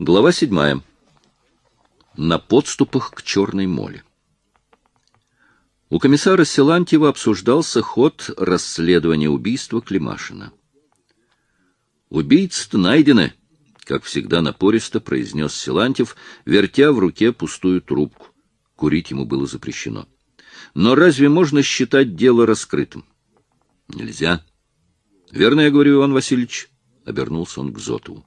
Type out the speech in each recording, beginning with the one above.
Глава седьмая. На подступах к Черной моле. У комиссара Силантьева обсуждался ход расследования убийства Климашина. «Убийцы-то найдены», — как всегда напористо произнес Силантьев, вертя в руке пустую трубку. Курить ему было запрещено. «Но разве можно считать дело раскрытым?» «Нельзя». «Верно я говорю, Иван Васильевич?» — обернулся он к Зотову.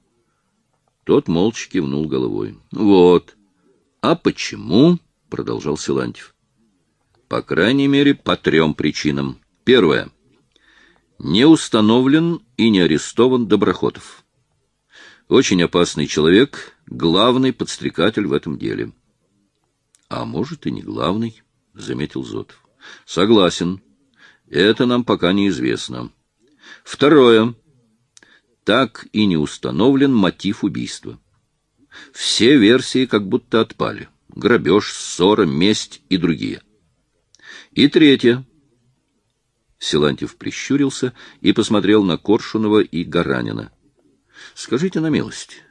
Тот молча кивнул головой. — Вот. — А почему? — продолжал Силантьев. — По крайней мере, по трем причинам. Первое. Не установлен и не арестован Доброхотов. Очень опасный человек, главный подстрекатель в этом деле. — А может, и не главный, — заметил Зотов. — Согласен. Это нам пока неизвестно. Второе так и не установлен мотив убийства. Все версии как будто отпали. Грабеж, ссора, месть и другие. И третье. Силантьев прищурился и посмотрел на Коршунова и Гаранина. Скажите на милость,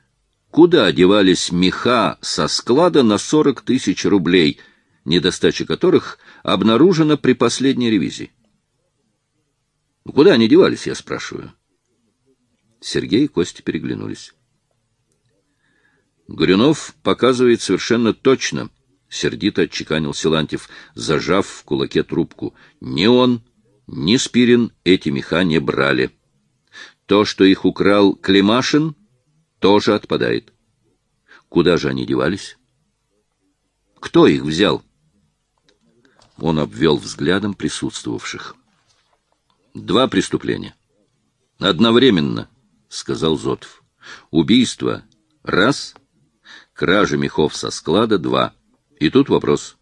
куда девались меха со склада на сорок тысяч рублей, недостача которых обнаружена при последней ревизии? Куда они девались, я спрашиваю? Сергей и Костя переглянулись. Горюнов показывает совершенно точно, — сердито отчеканил Силантьев, зажав в кулаке трубку. Ни он, ни Спирин эти меха не брали. То, что их украл Климашин, тоже отпадает. Куда же они девались? Кто их взял? Он обвел взглядом присутствовавших. Два преступления. Одновременно —— сказал Зотов. Убийство — раз, кража мехов со склада — два. И тут вопрос.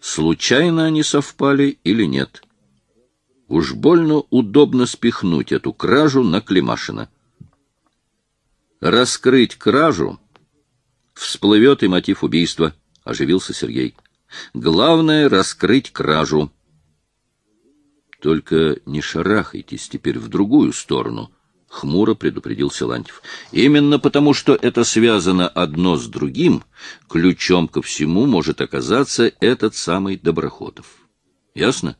Случайно они совпали или нет? Уж больно удобно спихнуть эту кражу на Климашина. Раскрыть кражу — всплывет и мотив убийства, — оживился Сергей. Главное — раскрыть кражу. Только не шарахайтесь теперь в другую сторону, — хмуро предупредил Силантьев. — Именно потому, что это связано одно с другим, ключом ко всему может оказаться этот самый Доброхотов. Ясно?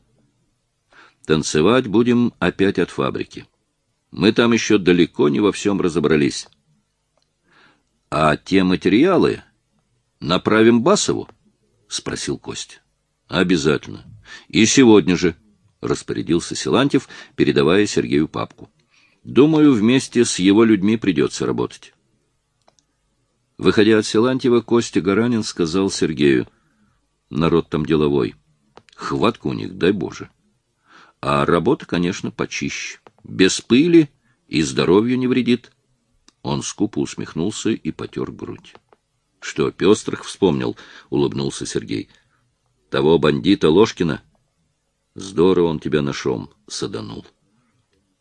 Танцевать будем опять от фабрики. Мы там еще далеко не во всем разобрались. — А те материалы направим Басову? — спросил Костя. — Обязательно. И сегодня же, — распорядился Силантьев, передавая Сергею папку. Думаю, вместе с его людьми придется работать. Выходя от Силантьева, Костя Гаранин сказал Сергею, народ там деловой, хватка у них, дай Боже. А работа, конечно, почище, без пыли и здоровью не вредит. Он скупо усмехнулся и потер грудь. — Что, пестрых вспомнил? — улыбнулся Сергей. — Того бандита Ложкина? Здорово он тебя нашел, саданул.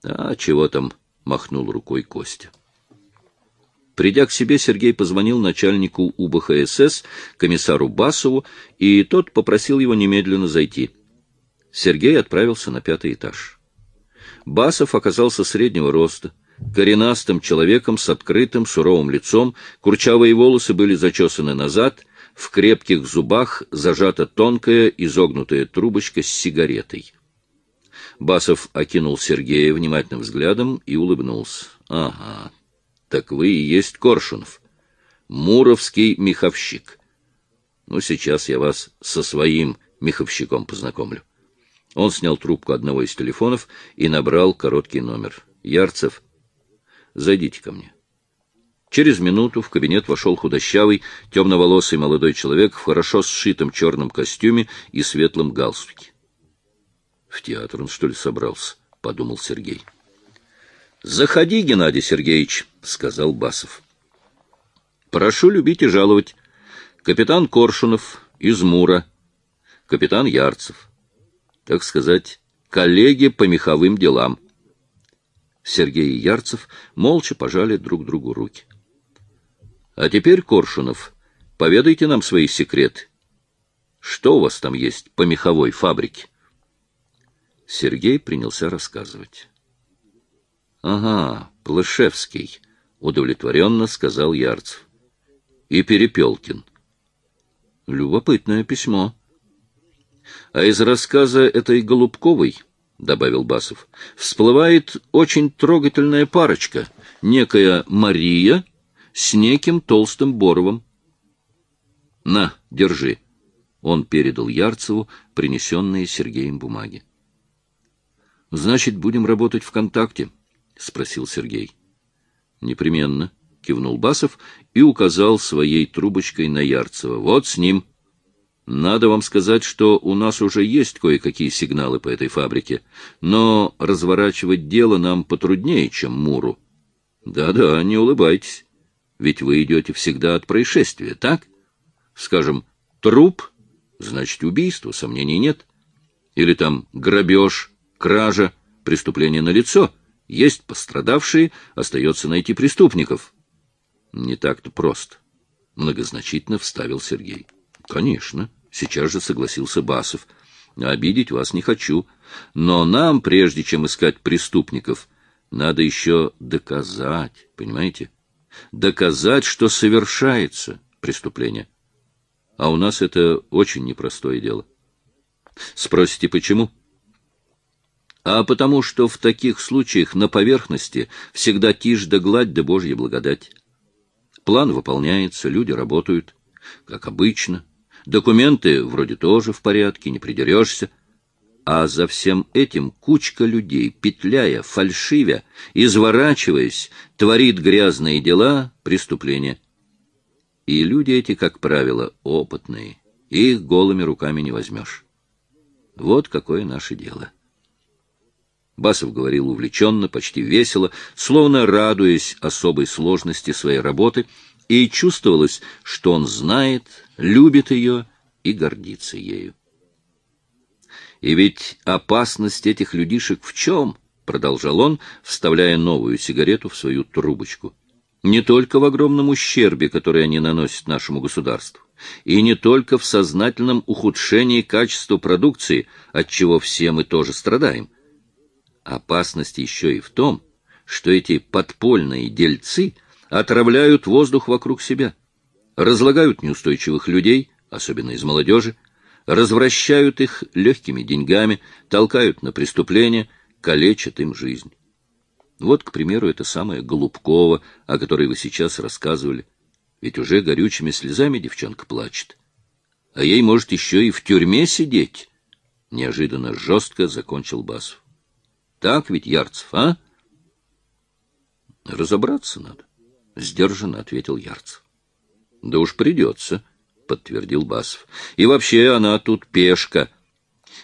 А чего там, махнул рукой Костя. Придя к себе, Сергей позвонил начальнику УБХСС, комиссару Басову, и тот попросил его немедленно зайти. Сергей отправился на пятый этаж. Басов оказался среднего роста, коренастым человеком с открытым суровым лицом, курчавые волосы были зачесаны назад, в крепких зубах зажата тонкая изогнутая трубочка с сигаретой. Басов окинул Сергея внимательным взглядом и улыбнулся. — Ага, так вы и есть Коршунов. Муровский меховщик. Ну, сейчас я вас со своим меховщиком познакомлю. Он снял трубку одного из телефонов и набрал короткий номер. — Ярцев, зайдите ко мне. Через минуту в кабинет вошел худощавый, темноволосый молодой человек в хорошо сшитом черном костюме и светлом галстуке. В театр он, что ли, собрался? — подумал Сергей. — Заходи, Геннадий Сергеевич, — сказал Басов. — Прошу любить и жаловать. Капитан Коршунов из Мура, капитан Ярцев. Так сказать, коллеги по меховым делам. Сергей и Ярцев молча пожали друг другу руки. — А теперь, Коршунов, поведайте нам свои секреты. Что у вас там есть по меховой фабрике? Сергей принялся рассказывать. — Ага, Плышевский, — удовлетворенно сказал Ярцев. и Перепелкин. Любопытное письмо. А из рассказа этой Голубковой, — добавил Басов, — всплывает очень трогательная парочка, некая Мария с неким толстым Боровым. — На, держи. Он передал Ярцеву принесенные Сергеем бумаги. — Значит, будем работать ВКонтакте? — спросил Сергей. — Непременно, — кивнул Басов и указал своей трубочкой на Ярцева. — Вот с ним. Надо вам сказать, что у нас уже есть кое-какие сигналы по этой фабрике, но разворачивать дело нам потруднее, чем Муру. Да-да, не улыбайтесь. Ведь вы идете всегда от происшествия, так? Скажем, труп, значит убийство, сомнений нет. Или там грабеж, кража, преступление на лицо. Есть пострадавшие, остается найти преступников. Не так-то просто. Многозначительно вставил Сергей. Конечно, сейчас же согласился Басов. Обидеть вас не хочу. Но нам, прежде чем искать преступников, надо еще доказать, понимаете? Доказать, что совершается преступление. А у нас это очень непростое дело. Спросите, почему? А потому что в таких случаях на поверхности всегда тишь да гладь да Божья благодать. План выполняется, люди работают, как обычно. Документы вроде тоже в порядке, не придерешься. А за всем этим кучка людей, петляя, фальшивя, изворачиваясь, творит грязные дела, преступления. И люди эти, как правило, опытные, их голыми руками не возьмешь. Вот какое наше дело. Басов говорил увлеченно, почти весело, словно радуясь особой сложности своей работы, и чувствовалось, что он знает, любит ее и гордится ею. И ведь опасность этих людишек в чем? — продолжал он, вставляя новую сигарету в свою трубочку. Не только в огромном ущербе, который они наносят нашему государству, и не только в сознательном ухудшении качества продукции, от чего все мы тоже страдаем. Опасность еще и в том, что эти подпольные дельцы отравляют воздух вокруг себя, разлагают неустойчивых людей, особенно из молодежи, развращают их легкими деньгами, толкают на преступления, калечат им жизнь. Вот, к примеру, это самая Голубкова, о которой вы сейчас рассказывали. Ведь уже горючими слезами девчонка плачет. А ей, может, еще и в тюрьме сидеть. Неожиданно жестко закончил Басов. Так ведь, Ярцев, а? Разобраться надо, — сдержанно ответил Ярцев. Да уж придется, — подтвердил Басов. И вообще она тут пешка.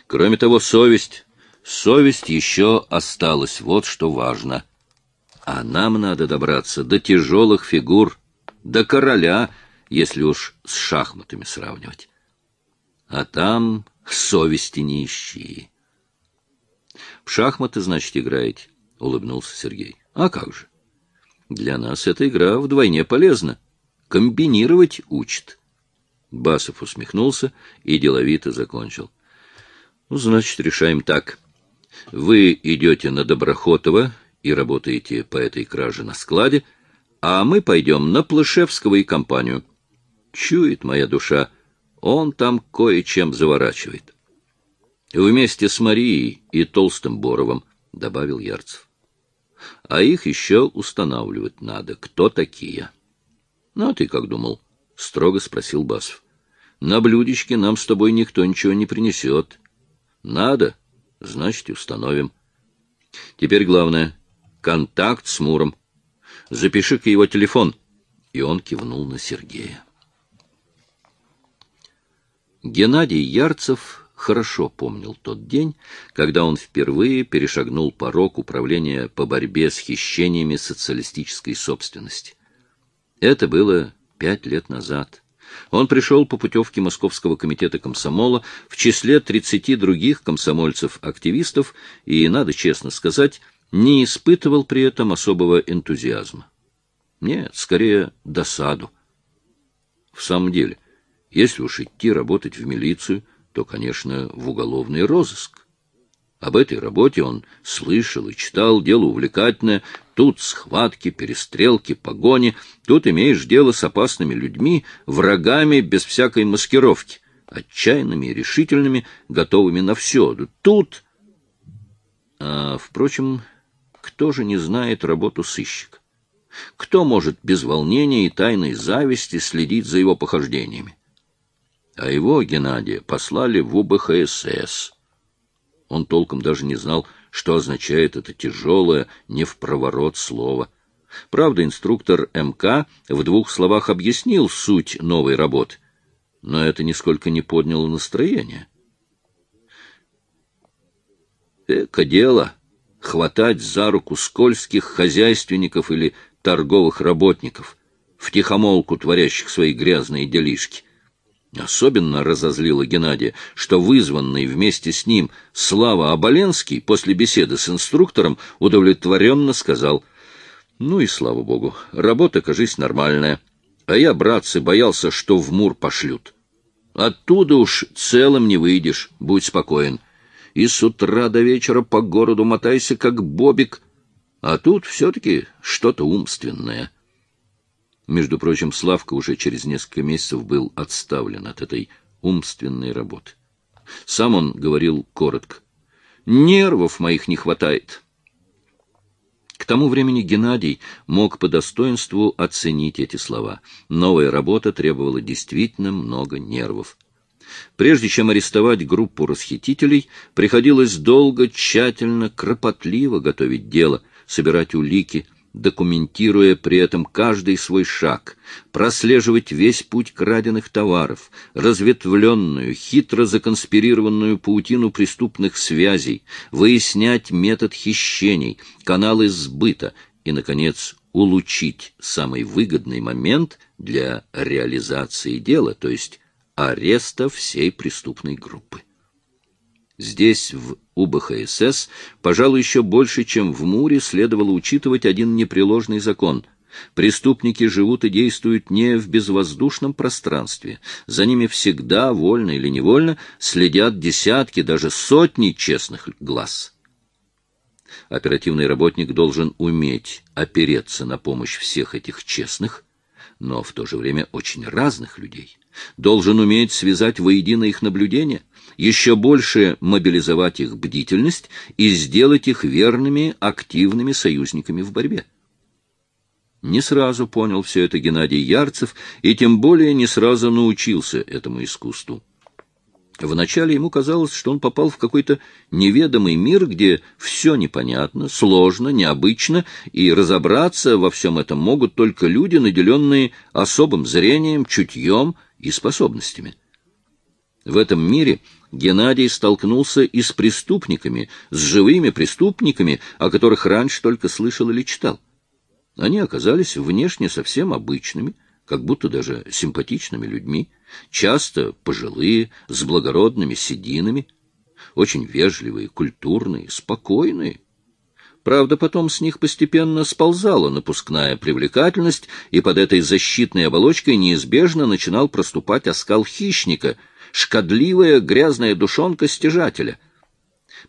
Кроме того, совесть Совесть еще осталась, вот что важно. А нам надо добраться до тяжелых фигур, до короля, если уж с шахматами сравнивать. А там совести не ищи. — Шахматы, значит, играете? — улыбнулся Сергей. — А как же? Для нас эта игра вдвойне полезна. Комбинировать учит. Басов усмехнулся и деловито закончил. — Ну, значит, решаем так. — вы идете на Доброхотова и работаете по этой краже на складе, а мы пойдем на Плышевского и компанию. Чует моя душа, он там кое-чем заворачивает. Вместе с Марией и Толстым Боровым, — добавил Ярцев. А их еще устанавливать надо. Кто такие? — Ну, а ты как думал? — строго спросил Басов. — На блюдечке нам с тобой никто ничего не принесет. Надо, Значит, установим. Теперь главное — контакт с Муром. Запиши-ка его телефон. И он кивнул на Сергея. Геннадий Ярцев хорошо помнил тот день, когда он впервые перешагнул порог управления по борьбе с хищениями социалистической собственности. Это было пять лет назад. Он пришел по путевке Московского комитета комсомола в числе 30 других комсомольцев-активистов и, надо честно сказать, не испытывал при этом особого энтузиазма. Нет, скорее досаду. В самом деле, если уж идти работать в милицию, то, конечно, в уголовный розыск. Об этой работе он слышал и читал, дело увлекательное. Тут схватки, перестрелки, погони. Тут имеешь дело с опасными людьми, врагами без всякой маскировки, отчаянными и решительными, готовыми на все. Тут... А, впрочем, кто же не знает работу сыщика? Кто может без волнения и тайной зависти следить за его похождениями? А его, Геннадия, послали в УБХСС. Он толком даже не знал, что означает это тяжелое, не в проворот слово. Правда, инструктор МК в двух словах объяснил суть новой работы, но это нисколько не подняло настроение. Эко дело — хватать за руку скользких хозяйственников или торговых работников, втихомолку творящих свои грязные делишки. Особенно разозлило Геннадия, что вызванный вместе с ним Слава Оболенский после беседы с инструктором удовлетворенно сказал, «Ну и слава богу, работа, кажись, нормальная. А я, братцы, боялся, что в Мур пошлют. Оттуда уж целым не выйдешь, будь спокоен. И с утра до вечера по городу мотайся, как бобик, а тут все-таки что-то умственное». Между прочим, Славка уже через несколько месяцев был отставлен от этой умственной работы. Сам он говорил коротко. «Нервов моих не хватает». К тому времени Геннадий мог по достоинству оценить эти слова. Новая работа требовала действительно много нервов. Прежде чем арестовать группу расхитителей, приходилось долго, тщательно, кропотливо готовить дело, собирать улики, документируя при этом каждый свой шаг, прослеживать весь путь краденных товаров, разветвленную, хитро законспирированную паутину преступных связей, выяснять метод хищений, каналы сбыта и, наконец, улучшить самый выгодный момент для реализации дела, то есть ареста всей преступной группы. Здесь, в УБХСС, пожалуй, еще больше, чем в Муре, следовало учитывать один непреложный закон. Преступники живут и действуют не в безвоздушном пространстве. За ними всегда, вольно или невольно, следят десятки, даже сотни честных глаз. Оперативный работник должен уметь опереться на помощь всех этих честных, но в то же время очень разных людей. Должен уметь связать воедино их наблюдения, еще больше мобилизовать их бдительность и сделать их верными, активными союзниками в борьбе. Не сразу понял все это Геннадий Ярцев и тем более не сразу научился этому искусству. Вначале ему казалось, что он попал в какой-то неведомый мир, где все непонятно, сложно, необычно, и разобраться во всем этом могут только люди, наделенные особым зрением, чутьем и способностями. В этом мире Геннадий столкнулся и с преступниками, с живыми преступниками, о которых раньше только слышал или читал. Они оказались внешне совсем обычными, как будто даже симпатичными людьми, часто пожилые, с благородными сединами, очень вежливые, культурные, спокойные. Правда, потом с них постепенно сползала напускная привлекательность, и под этой защитной оболочкой неизбежно начинал проступать оскал хищника — шкодливая грязная душонка стяжателя.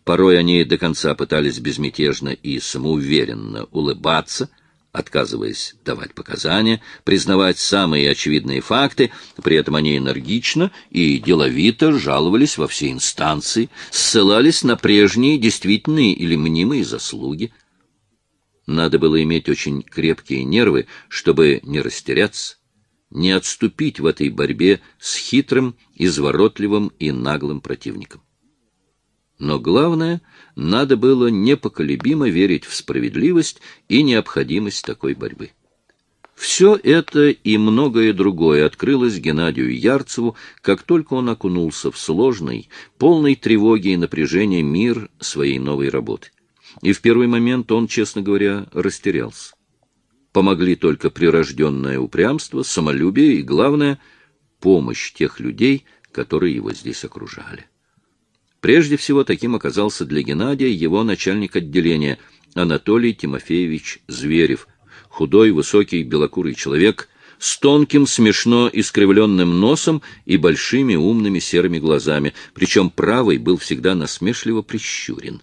Порой они до конца пытались безмятежно и самоуверенно улыбаться, отказываясь давать показания, признавать самые очевидные факты, при этом они энергично и деловито жаловались во все инстанции, ссылались на прежние действительные или мнимые заслуги. Надо было иметь очень крепкие нервы, чтобы не растеряться, не отступить в этой борьбе с хитрым, изворотливым и наглым противником. Но главное, надо было непоколебимо верить в справедливость и необходимость такой борьбы. Все это и многое другое открылось Геннадию Ярцеву, как только он окунулся в сложный, полный тревоги и напряжения мир своей новой работы. И в первый момент он, честно говоря, растерялся помогли только прирожденное упрямство, самолюбие и, главное, помощь тех людей, которые его здесь окружали. Прежде всего таким оказался для Геннадия его начальник отделения Анатолий Тимофеевич Зверев, худой, высокий, белокурый человек с тонким, смешно искривленным носом и большими умными серыми глазами, причем правый был всегда насмешливо прищурен.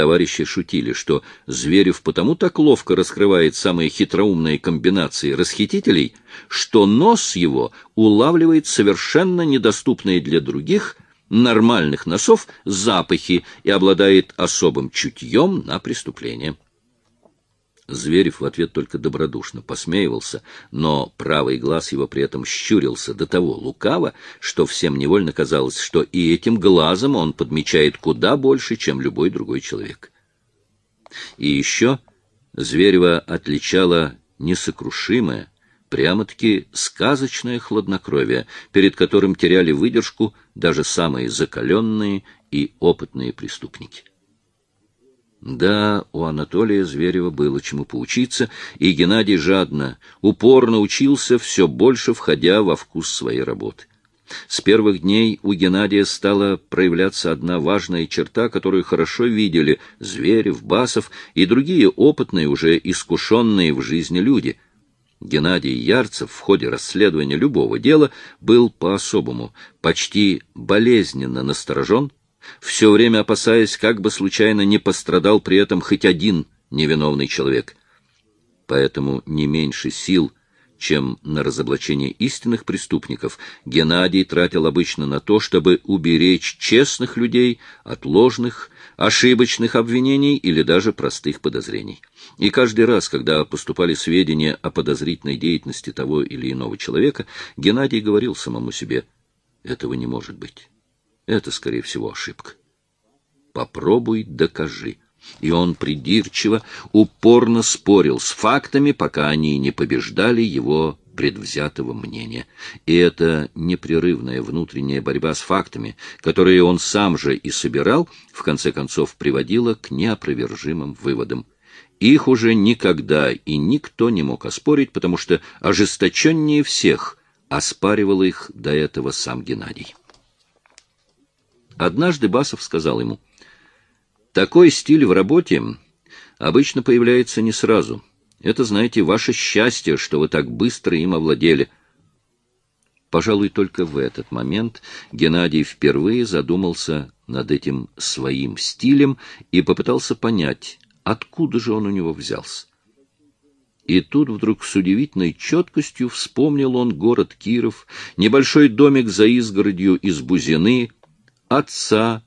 Товарищи шутили, что Зверев потому так ловко раскрывает самые хитроумные комбинации расхитителей, что нос его улавливает совершенно недоступные для других нормальных носов запахи и обладает особым чутьем на преступление. Зверев в ответ только добродушно посмеивался, но правый глаз его при этом щурился до того лукаво, что всем невольно казалось, что и этим глазом он подмечает куда больше, чем любой другой человек. И еще Зверева отличала несокрушимое, прямо-таки сказочное хладнокровие, перед которым теряли выдержку даже самые закаленные и опытные преступники. Да, у Анатолия Зверева было чему поучиться, и Геннадий жадно, упорно учился, все больше входя во вкус своей работы. С первых дней у Геннадия стала проявляться одна важная черта, которую хорошо видели Зверев, Басов и другие опытные, уже искушенные в жизни люди. Геннадий Ярцев в ходе расследования любого дела был по-особому, почти болезненно насторожен, все время опасаясь, как бы случайно не пострадал при этом хоть один невиновный человек. Поэтому не меньше сил, чем на разоблачение истинных преступников, Геннадий тратил обычно на то, чтобы уберечь честных людей от ложных, ошибочных обвинений или даже простых подозрений. И каждый раз, когда поступали сведения о подозрительной деятельности того или иного человека, Геннадий говорил самому себе, «Этого не может быть». Это, скорее всего, ошибка. Попробуй, докажи. И он придирчиво, упорно спорил с фактами, пока они не побеждали его предвзятого мнения. И эта непрерывная внутренняя борьба с фактами, которые он сам же и собирал, в конце концов приводила к неопровержимым выводам. Их уже никогда и никто не мог оспорить, потому что ожесточеннее всех оспаривал их до этого сам Геннадий. Однажды Басов сказал ему, «Такой стиль в работе обычно появляется не сразу. Это, знаете, ваше счастье, что вы так быстро им овладели». Пожалуй, только в этот момент Геннадий впервые задумался над этим своим стилем и попытался понять, откуда же он у него взялся. И тут вдруг с удивительной четкостью вспомнил он город Киров, небольшой домик за изгородью из бузины, отца,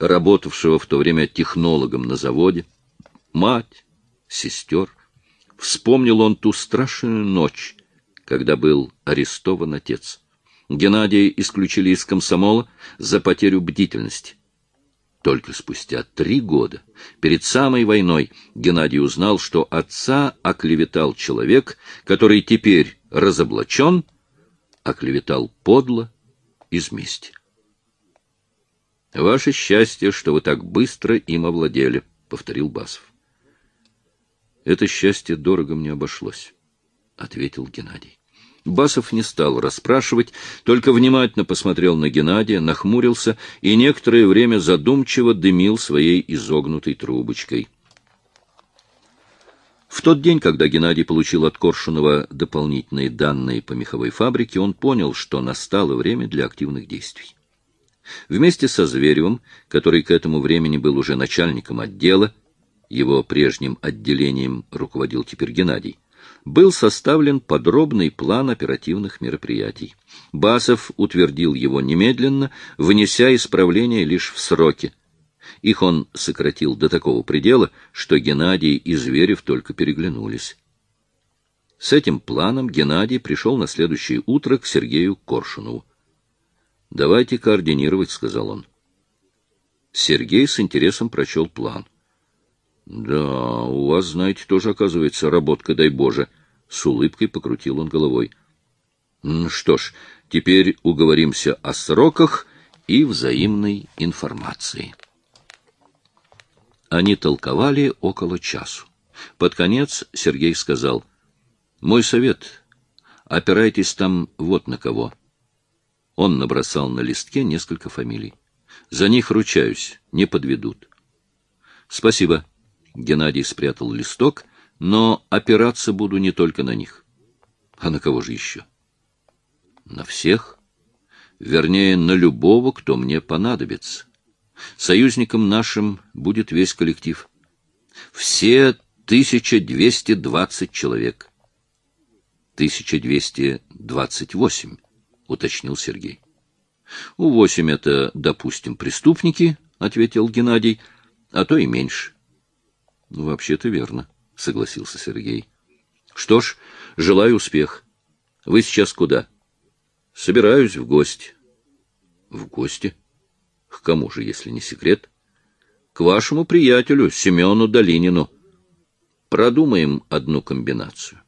работавшего в то время технологом на заводе, мать, сестер. Вспомнил он ту страшную ночь, когда был арестован отец. Геннадия исключили из комсомола за потерю бдительности. Только спустя три года, перед самой войной, Геннадий узнал, что отца оклеветал человек, который теперь разоблачен, оклеветал подло из мести. — Ваше счастье, что вы так быстро им овладели, — повторил Басов. — Это счастье дорого мне обошлось, — ответил Геннадий. Басов не стал расспрашивать, только внимательно посмотрел на Геннадия, нахмурился и некоторое время задумчиво дымил своей изогнутой трубочкой. В тот день, когда Геннадий получил от Коршунова дополнительные данные по меховой фабрике, он понял, что настало время для активных действий. Вместе со Зверевым, который к этому времени был уже начальником отдела, его прежним отделением руководил теперь Геннадий, был составлен подробный план оперативных мероприятий. Басов утвердил его немедленно, вынеся исправления лишь в сроки. Их он сократил до такого предела, что Геннадий и Зверев только переглянулись. С этим планом Геннадий пришел на следующее утро к Сергею Коршунову. — Давайте координировать, — сказал он. Сергей с интересом прочел план. — Да, у вас, знаете, тоже, оказывается, работка, дай Боже. С улыбкой покрутил он головой. — Что ж, теперь уговоримся о сроках и взаимной информации. Они толковали около часу. Под конец Сергей сказал, — Мой совет, опирайтесь там вот на кого — он набросал на листке несколько фамилий. За них ручаюсь, не подведут. Спасибо. Геннадий спрятал листок, но опираться буду не только на них. А на кого же еще? На всех. Вернее, на любого, кто мне понадобится. Союзником нашим будет весь коллектив. Все 1220 человек. 1228, уточнил Сергей. У восемь это, допустим, преступники, ответил Геннадий, а то и меньше. Ну, вообще-то верно, согласился Сергей. Что ж, желаю успех. Вы сейчас куда? Собираюсь в гости. В гости? К кому же, если не секрет? К вашему приятелю Семену Долинину. Продумаем одну комбинацию.